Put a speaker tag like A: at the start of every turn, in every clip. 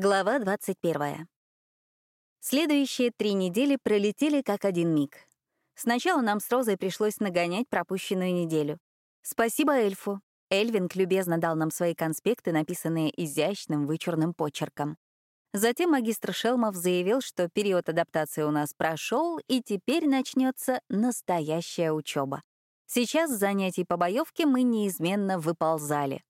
A: Глава 21. Следующие три недели пролетели как один миг. Сначала нам с Розой пришлось нагонять пропущенную неделю. Спасибо эльфу. Эльвинг любезно дал нам свои конспекты, написанные изящным вычурным почерком. Затем магистр Шелмов заявил, что период адаптации у нас прошел, и теперь начнется настоящая учеба. Сейчас с занятий по боевке мы неизменно выползали.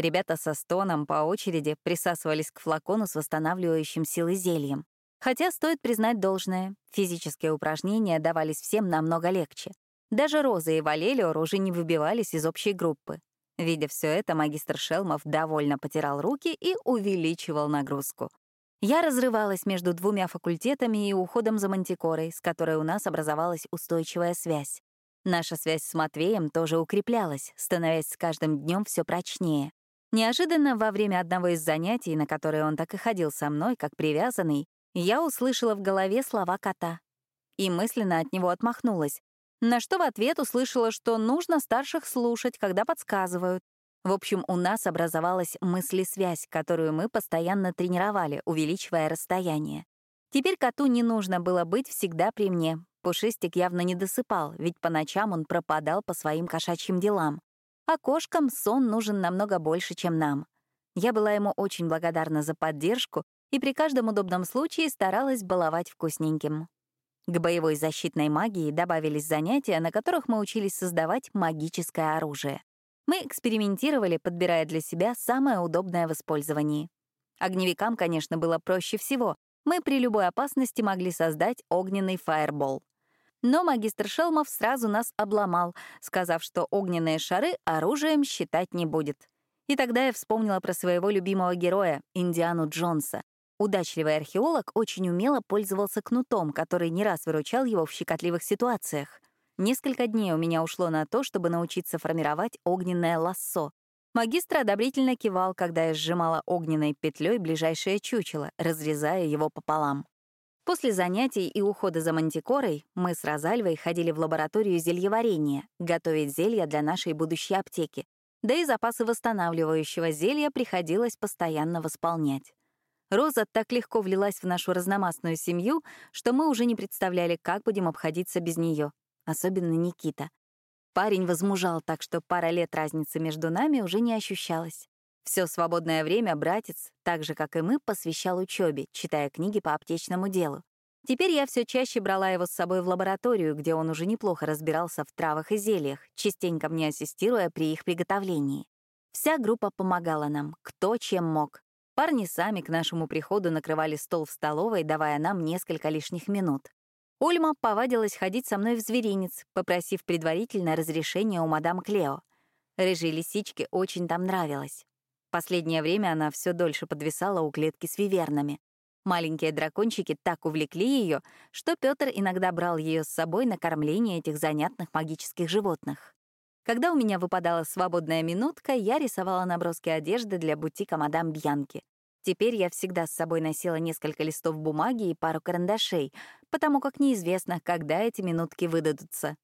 A: Ребята со стоном по очереди присасывались к флакону с восстанавливающим силы зельем. Хотя, стоит признать должное, физические упражнения давались всем намного легче. Даже Роза и Валелиор уже не выбивались из общей группы. Видя все это, магистр Шелмов довольно потирал руки и увеличивал нагрузку. Я разрывалась между двумя факультетами и уходом за мантикорой, с которой у нас образовалась устойчивая связь. Наша связь с Матвеем тоже укреплялась, становясь с каждым днем все прочнее. Неожиданно во время одного из занятий, на которые он так и ходил со мной, как привязанный, я услышала в голове слова кота. И мысленно от него отмахнулась, на что в ответ услышала, что нужно старших слушать, когда подсказывают. В общем, у нас образовалась мысли-связь, которую мы постоянно тренировали, увеличивая расстояние. Теперь коту не нужно было быть всегда при мне. Пушистик явно не досыпал, ведь по ночам он пропадал по своим кошачьим делам. А кошкам сон нужен намного больше, чем нам. Я была ему очень благодарна за поддержку и при каждом удобном случае старалась баловать вкусненьким. К боевой защитной магии добавились занятия, на которых мы учились создавать магическое оружие. Мы экспериментировали, подбирая для себя самое удобное в использовании. Огневикам, конечно, было проще всего. Мы при любой опасности могли создать огненный фаербол. Но магистр Шелмов сразу нас обломал, сказав, что огненные шары оружием считать не будет. И тогда я вспомнила про своего любимого героя, Индиану Джонса. Удачливый археолог очень умело пользовался кнутом, который не раз выручал его в щекотливых ситуациях. Несколько дней у меня ушло на то, чтобы научиться формировать огненное лассо. Магистр одобрительно кивал, когда я сжимала огненной петлей ближайшее чучело, разрезая его пополам. После занятий и ухода за мантикорой мы с Розальвой ходили в лабораторию зельеварения, готовить зелья для нашей будущей аптеки. Да и запасы восстанавливающего зелья приходилось постоянно восполнять. Роза так легко влилась в нашу разномастную семью, что мы уже не представляли, как будем обходиться без нее, особенно Никита. Парень возмужал, так что пара лет разницы между нами уже не ощущалась. Все свободное время братец, так же, как и мы, посвящал учебе, читая книги по аптечному делу. Теперь я все чаще брала его с собой в лабораторию, где он уже неплохо разбирался в травах и зельях, частенько мне ассистируя при их приготовлении. Вся группа помогала нам, кто чем мог. Парни сами к нашему приходу накрывали стол в столовой, давая нам несколько лишних минут. Ульма повадилась ходить со мной в зверинец, попросив предварительно разрешение у мадам Клео. Рыжей лисичке очень там нравилось. Последнее время она все дольше подвисала у клетки с вивернами. Маленькие дракончики так увлекли ее, что Петр иногда брал ее с собой на кормление этих занятных магических животных. Когда у меня выпадала свободная минутка, я рисовала наброски одежды для бутика мадам Бьянки. Теперь я всегда с собой носила несколько листов бумаги и пару карандашей, потому как неизвестно, когда эти минутки выдадутся.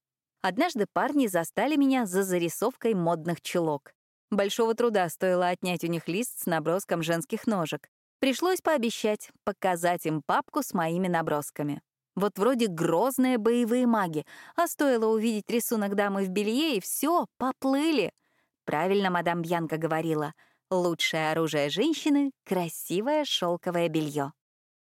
A: Однажды парни застали меня за зарисовкой модных чулок. Большого труда стоило отнять у них лист с наброском женских ножек. Пришлось пообещать показать им папку с моими набросками. Вот вроде грозные боевые маги, а стоило увидеть рисунок дамы в белье, и все, поплыли. Правильно мадам Бьянка говорила, лучшее оружие женщины — красивое шелковое белье.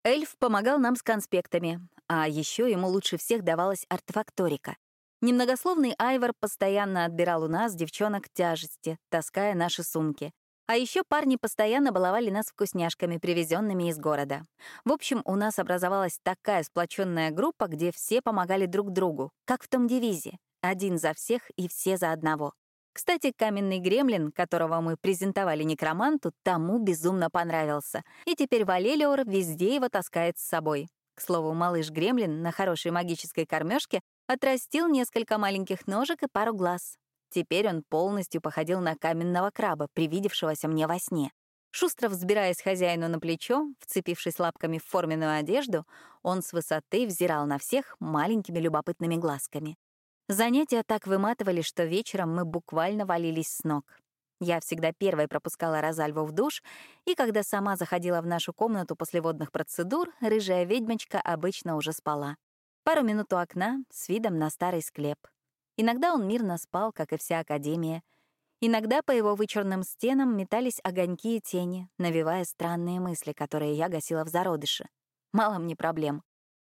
A: Эльф помогал нам с конспектами, а еще ему лучше всех давалась артефакторика. Немногословный Айвор постоянно отбирал у нас девчонок тяжести, таская наши сумки. А еще парни постоянно баловали нас вкусняшками, привезенными из города. В общем, у нас образовалась такая сплоченная группа, где все помогали друг другу, как в том девизе — один за всех и все за одного. Кстати, каменный гремлин, которого мы презентовали некроманту, тому безумно понравился. И теперь Валелиор везде его таскает с собой. К слову, малыш Гремлин на хорошей магической кормежке Отрастил несколько маленьких ножек и пару глаз. Теперь он полностью походил на каменного краба, привидевшегося мне во сне. Шустро взбираясь хозяину на плечо, вцепившись лапками в форменную одежду, он с высоты взирал на всех маленькими любопытными глазками. Занятия так выматывали, что вечером мы буквально валились с ног. Я всегда первой пропускала Розальву в душ, и когда сама заходила в нашу комнату после водных процедур, рыжая ведьмочка обычно уже спала. Пару минут у окна с видом на старый склеп. Иногда он мирно спал, как и вся Академия. Иногда по его вычурным стенам метались огоньки и тени, навевая странные мысли, которые я гасила в зародыше. Мало мне проблем.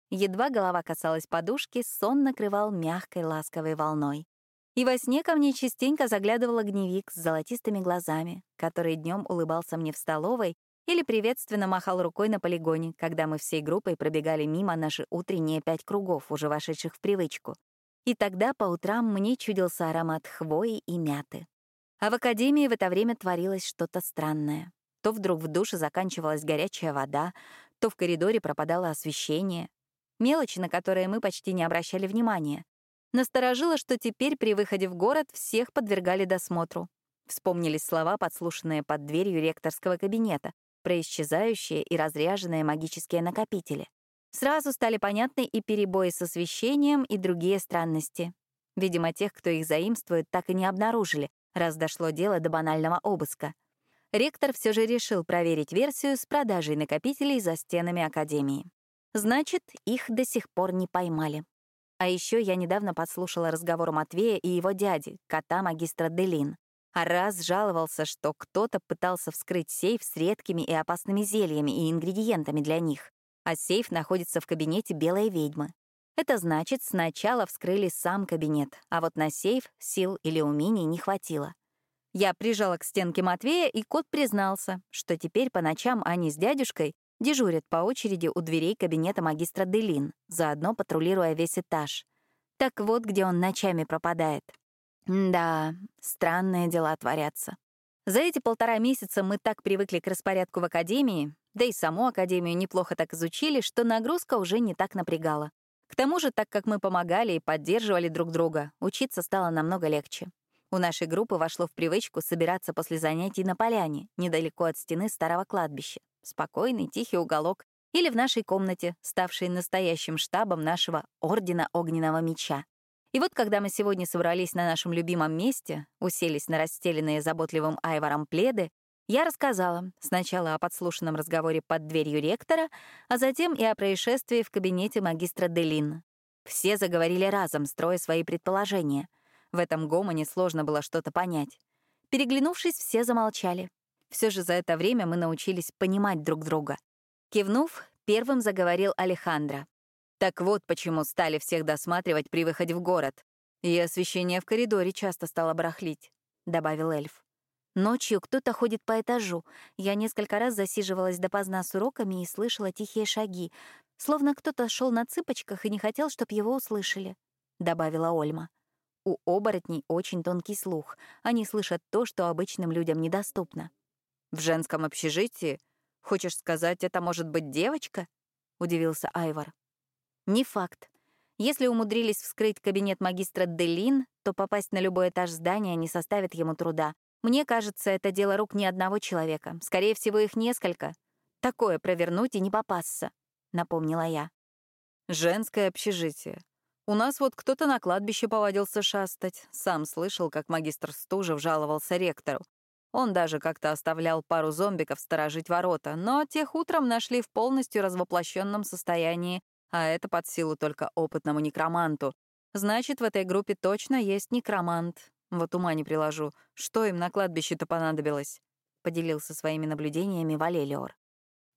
A: Едва голова касалась подушки, сон накрывал мягкой ласковой волной. И во сне ко мне частенько заглядывал огневик с золотистыми глазами, который днем улыбался мне в столовой или приветственно махал рукой на полигоне, когда мы всей группой пробегали мимо наши утренние пять кругов, уже вошедших в привычку. И тогда по утрам мне чудился аромат хвои и мяты. А в академии в это время творилось что-то странное. То вдруг в душе заканчивалась горячая вода, то в коридоре пропадало освещение. Мелочи, на которые мы почти не обращали внимания. Насторожило, что теперь при выходе в город всех подвергали досмотру. Вспомнились слова, подслушанные под дверью ректорского кабинета, про исчезающие и разряженные магические накопители. Сразу стали понятны и перебои с освещением, и другие странности. Видимо, тех, кто их заимствует, так и не обнаружили, раз дошло дело до банального обыска. Ректор все же решил проверить версию с продажей накопителей за стенами Академии. Значит, их до сих пор не поймали. А еще я недавно подслушала разговор Матвея и его дяди, кота магистра Делин. А раз жаловался, что кто-то пытался вскрыть сейф с редкими и опасными зельями и ингредиентами для них, а сейф находится в кабинете белой ведьмы. Это значит, сначала вскрыли сам кабинет, а вот на сейф сил или умений не хватило. Я прижала к стенке Матвея, и кот признался, что теперь по ночам они с дядюшкой дежурят по очереди у дверей кабинета магистра Делин, заодно патрулируя весь этаж. Так вот, где он ночами пропадает. Да, странные дела творятся. За эти полтора месяца мы так привыкли к распорядку в академии, да и саму академию неплохо так изучили, что нагрузка уже не так напрягала. К тому же, так как мы помогали и поддерживали друг друга, учиться стало намного легче. У нашей группы вошло в привычку собираться после занятий на поляне, недалеко от стены старого кладбища спокойный, тихий уголок, или в нашей комнате, ставшей настоящим штабом нашего Ордена Огненного Меча. И вот когда мы сегодня собрались на нашем любимом месте, уселись на расстеленные заботливым Айваром пледы, я рассказала сначала о подслушанном разговоре под дверью ректора, а затем и о происшествии в кабинете магистра Делин. Все заговорили разом, строя свои предположения. В этом гомоне сложно было что-то понять. Переглянувшись, все замолчали. Все же за это время мы научились понимать друг друга. Кивнув, первым заговорил Алехандро. Так вот почему стали всех досматривать при выходе в город. И освещение в коридоре часто стало барахлить, — добавил эльф. Ночью кто-то ходит по этажу. Я несколько раз засиживалась допоздна с уроками и слышала тихие шаги, словно кто-то шел на цыпочках и не хотел, чтобы его услышали, — добавила Ольма. У оборотней очень тонкий слух. Они слышат то, что обычным людям недоступно. В женском общежитии? Хочешь сказать, это может быть девочка? Удивился Айвар. Не факт. Если умудрились вскрыть кабинет магистра Делин, то попасть на любой этаж здания не составит ему труда. Мне кажется, это дело рук не одного человека. Скорее всего, их несколько. Такое провернуть и не попасться, напомнила я. Женское общежитие. У нас вот кто-то на кладбище повадился шастать. Сам слышал, как магистр Стужев жаловался ректору. Он даже как-то оставлял пару зомбиков сторожить ворота, но тех утром нашли в полностью развоплощенном состоянии, а это под силу только опытному некроманту. Значит, в этой группе точно есть некромант. Вот ума не приложу. Что им на кладбище-то понадобилось? Поделился своими наблюдениями Валелиор.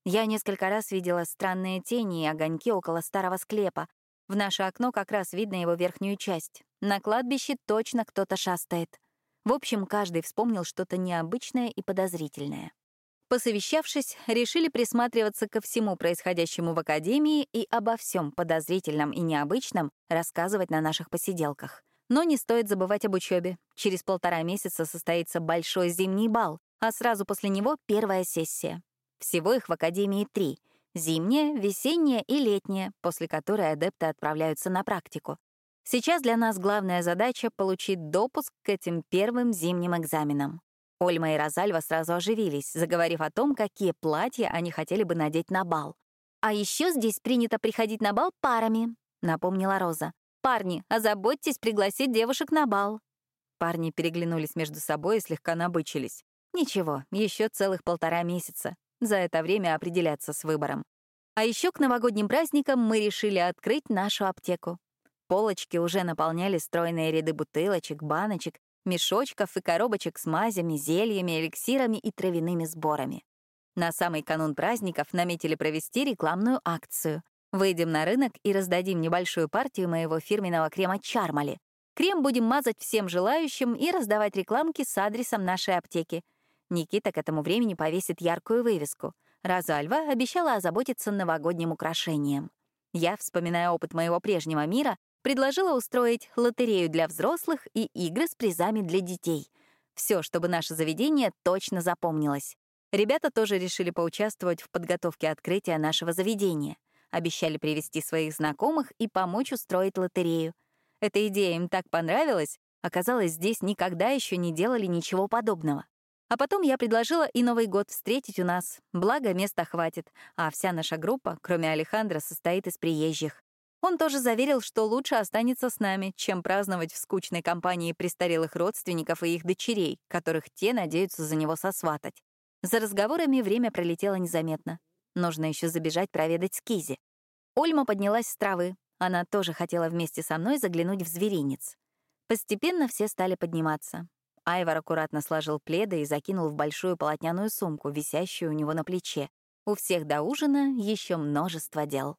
A: Я несколько раз видела странные тени и огоньки около старого склепа. В наше окно как раз видно его верхнюю часть. На кладбище точно кто-то шастает. В общем, каждый вспомнил что-то необычное и подозрительное. Посовещавшись, решили присматриваться ко всему происходящему в Академии и обо всем подозрительном и необычном рассказывать на наших посиделках. Но не стоит забывать об учебе. Через полтора месяца состоится большой зимний бал, а сразу после него — первая сессия. Всего их в Академии три — зимняя, весенняя и летняя, после которой адепты отправляются на практику. Сейчас для нас главная задача — получить допуск к этим первым зимним экзаменам. Ольма и Розальва сразу оживились, заговорив о том, какие платья они хотели бы надеть на бал. «А еще здесь принято приходить на бал парами», — напомнила Роза. «Парни, озаботьтесь пригласить девушек на бал». Парни переглянулись между собой и слегка набычились. Ничего, еще целых полтора месяца. За это время определяться с выбором. А еще к новогодним праздникам мы решили открыть нашу аптеку. Полочки уже наполняли стройные ряды бутылочек, баночек, мешочков и коробочек с мазями, зельями, эликсирами и травяными сборами. На самый канун праздников наметили провести рекламную акцию. Выйдем на рынок и раздадим небольшую партию моего фирменного крема Чармали. Крем будем мазать всем желающим и раздавать рекламки с адресом нашей аптеки. Никита к этому времени повесит яркую вывеску. Розальва обещала озаботиться новогодним украшением. Я, вспоминая опыт моего прежнего мира, предложила устроить лотерею для взрослых и игры с призами для детей. Все, чтобы наше заведение точно запомнилось. Ребята тоже решили поучаствовать в подготовке открытия нашего заведения. Обещали привести своих знакомых и помочь устроить лотерею. Эта идея им так понравилась, оказалось, здесь никогда еще не делали ничего подобного. А потом я предложила и Новый год встретить у нас, благо места хватит, а вся наша группа, кроме Алехандра, состоит из приезжих. Он тоже заверил, что лучше останется с нами, чем праздновать в скучной компании престарелых родственников и их дочерей, которых те надеются за него сосватать. За разговорами время пролетело незаметно. Нужно еще забежать проведать Скизи. Ольма поднялась с травы. Она тоже хотела вместе со мной заглянуть в зверинец. Постепенно все стали подниматься. Айвар аккуратно сложил пледы и закинул в большую полотняную сумку, висящую у него на плече. У всех до ужина еще множество дел.